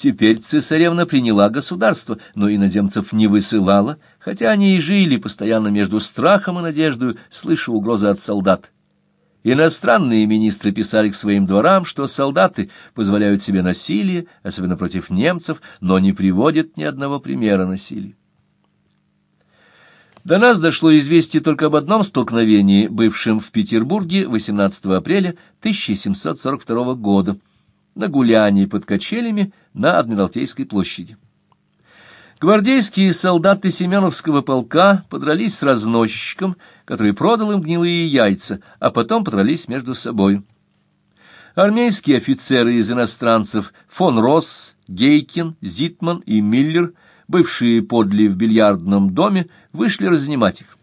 Теперь цесаревна приняла государство, но иноземцев не высылала, хотя они и жили постоянно между страхом и надеждой, слыша угрозы от солдат. Иностранные министры писали к своим дворам, что солдаты позволяют себе насилие, особенно против немцев, но не приводят ни одного примера насилия. До нас дошло известие только об одном столкновении, бывшем в Петербурге 18 апреля 1742 года, на гулянии под качелями на Адмиралтейской площади. Гвардейские солдаты Семеновского полка подрались с разносчиком, который продал им гнилые яйца, а потом подрались между собой. Армейские офицеры из иностранцев фон Росс, Гейкин, Зитман и Миллер, бывшие подли в бильярдном доме, вышли разнимать их.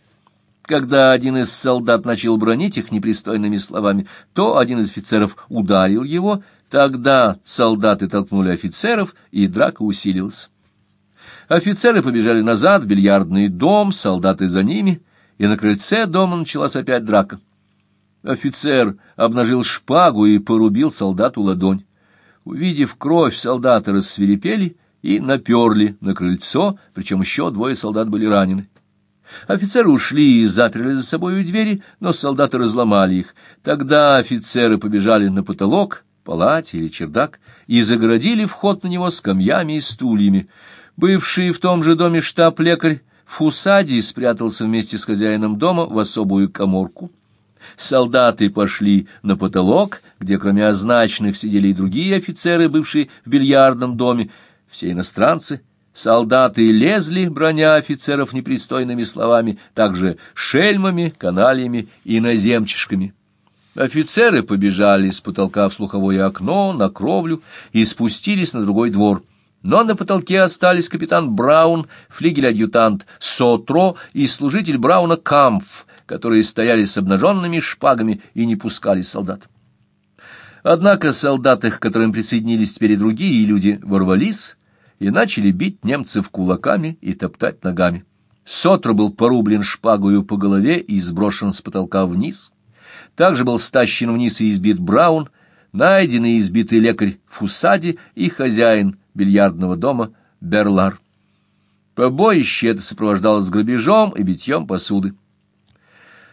Когда один из солдат начал бронить их непристойными словами, то один из офицеров ударил его, Тогда солдаты толкнули офицеров, и драка усилилась. Офицеры побежали назад в бильярдный дом, солдаты за ними, и на крыльце дома началась опять драка. Офицер обнажил шпагу и порубил солдату ладонь. Увидев кровь, солдаты рассверепели и наперли на крыльцо, причем еще двое солдат были ранены. Офицеры ушли и заперли за собой двери, но солдаты разломали их. Тогда офицеры побежали на потолок, палате или чердак, и загородили вход на него скамьями и стульями. Бывший в том же доме штаб-лекарь Фусади спрятался вместе с хозяином дома в особую коморку. Солдаты пошли на потолок, где кроме означенных сидели и другие офицеры, бывшие в бильярдном доме, все иностранцы. Солдаты лезли, броня офицеров непристойными словами, также шельмами, канальями и наземчишками. Офицеры побежали с потолка в слуховое окно, на кровлю и спустились на другой двор. Но на потолке остались капитан Браун, флигель-адъютант Сотро и служитель Брауна Камф, которые стояли с обнаженными шпагами и не пускали солдат. Однако солдаты, к которым присоединились теперь и другие люди, ворвались и начали бить немцев кулаками и топтать ногами. Сотро был порублен шпагою по голове и сброшен с потолка вниз — также был стащен вниз и избит Браун, найден и избитый лекарь Фусади и хозяин бильярдного дома Берлар. Побоище это сопровождалось грабежом и битьем посуды.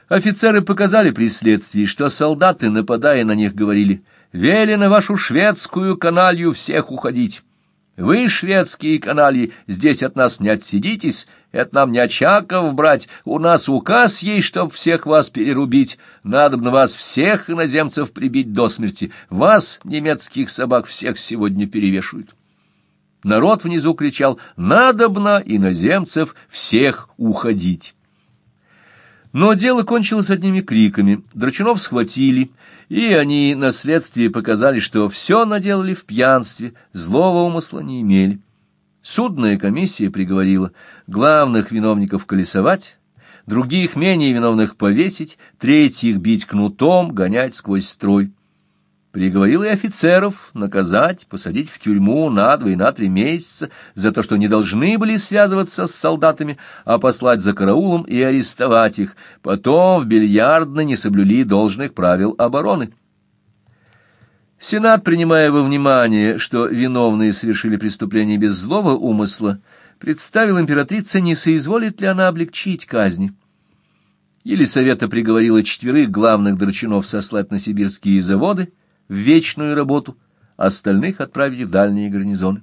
Офицеры показали при следствии, что солдаты, нападая на них, говорили «Велено вашу шведскую каналью всех уходить». Вы, шведские канальи, здесь от нас не отсидитесь, это нам не очаков брать, у нас указ есть, чтоб всех вас перерубить, надо на вас всех иноземцев прибить до смерти, вас, немецких собак, всех сегодня перевешивают. Народ внизу кричал «Надобно иноземцев всех уходить». Но дело кончилось одними криками. Драчунов схватили, и они на следствии показали, что все наделали в пьянстве, злого умысла не имели. Судная комиссия приговорила главных виновников колесовать, других менее виновных повесить, третьих бить кнутом, гонять сквозь строй. Приговорил и офицеров наказать, посадить в тюрьму на два и на три месяца за то, что не должны были связываться с солдатами, а послать за караулом и арестовать их. Потом в бильярдно не соблюли должных правил обороны. Сенат, принимая во внимание, что виновные совершили преступление без злого умысла, представил императрице, не соизволит ли она облегчить казни. Елисавета приговорила четверых главных драчунов сослать на сибирские заводы — в вечную работу, остальных отправили в дальние гарнизоны.